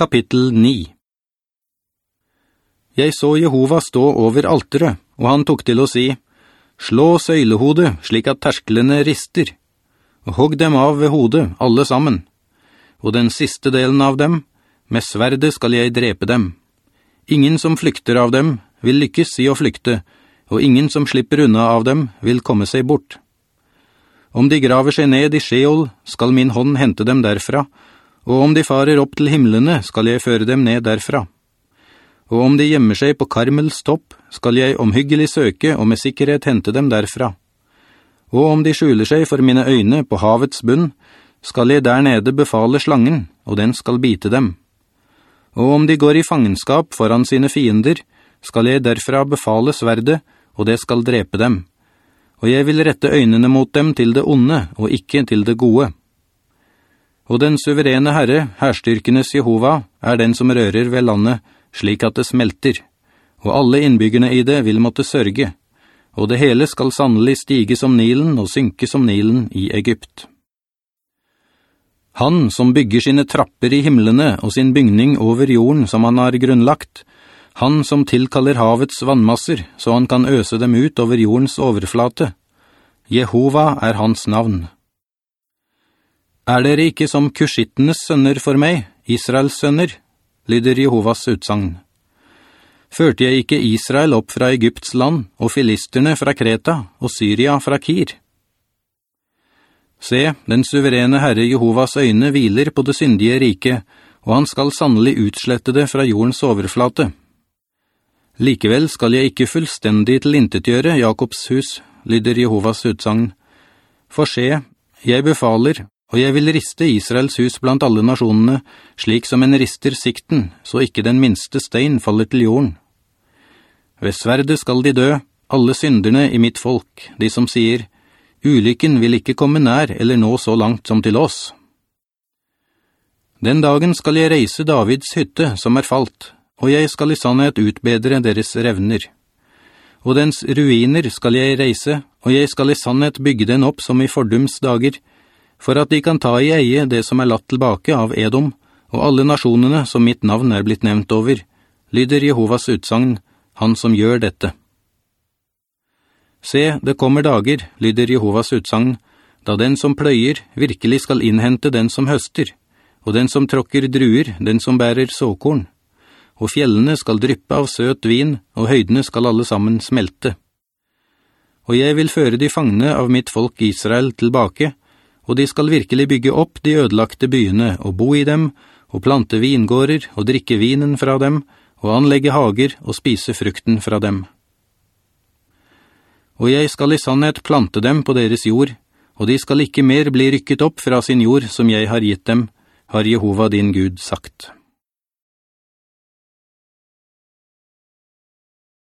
Kapittel 9 Jeg så Jehova stå over alteret, og han tok til å si, «Slå søylehodet slik at tersklene rister, og hogg dem av ved hodet, alle sammen, og den siste delen av dem, med sverde skal jeg drepe dem. Ingen som flykter av dem vil lykkes i å flykte, og ingen som slipper unna av dem vil komme seg bort. Om de graver seg ned i Sheol, skal min hånd hente dem derfra, og om de farer opp til himmelene, skal jeg føre dem ned derfra. Og om de gjemmer seg på Karmels topp, skal jeg omhyggelig søke og med sikkerhet hente dem derfra. Og om de skjuler seg for mine øyne på havets bunn, skal jeg der nede befale slangen, og den skal bite dem. Og om de går i fangenskap foran sine fiender, skal jeg derfra befale sverdet, og det skal drepe dem. Og jeg vil rette øynene mot dem til det onde, og ikke til det gode.» Og den suverene Herre, herstyrkenes Jehova, er den som rører ved landet, slik at det smelter, og alle innbyggerne i det vil måtte sørge, og det hele skal sannelig stige som Nilen og synke som Nilen i Egypt. Han som bygger sine trapper i himmelene og sin bygning over jorden som han har grunnlagt, han som tilkaller havets vannmasser så han kan øse dem ut over jordens overflate. Jehova er hans navn. Er dere ikke som kushittenes sønner for meg, Israels sønner? lyder Jehovas utsagn. Førte jeg ikke Israel opp fra Egypts land, og filisterne fra Kreta, og Syria fra Kir? Se, den suverene Herre Jehovas øyne hviler på det syndige rike, og han skal sannelig utslette det fra jordens overflate. Likevel skal jeg ikke fullstendig tilintetgjøre Jakobs hus, lyder Jehovas utsagn. For se, jeg befaler, og jeg vil riste Israels hus blant alle nasjonene, slik som en rister sikten, så ikke den minste stein faller til jorden. Ved sverde skal de dø, alle synderne i mitt folk, de som sier, «Ulykken vil ikke komme nær eller nå så langt som til oss.» Den dagen skal jeg reise Davids hytte som er falt, og jeg skal i sannhet utbedre deres revner. Og dens ruiner skal jeg reise, og jeg skal i sannhet bygge den opp som i fordums dager, for at de kan ta i eie det som er latt tilbake av Edom, og alle nasjonene som mitt navn er blitt nevnt over, lyder Jehovas utsagn, han som gjør dette. Se, det kommer dager, lyder Jehovas utsagn, da den som pløyer virkelig skal innhente den som høster, og den som tråkker druer, den som bærer såkorn. Og fjellene skal dryppe av søt vin, og høydene skal alle sammen smelte. Og jeg vil føre de fangne av mitt folk Israel tilbake, og de skal virkelig bygge opp de ødelagte byene og bo i dem, og plante vingårder og drikke vinen fra dem, og anlegge hager og spise frukten fra dem. Og jeg skal i sannhet plante dem på deres jord, og de skal ikke mer bli rykket opp fra sin jord som jeg har gitt dem, har Jehova din Gud sagt.»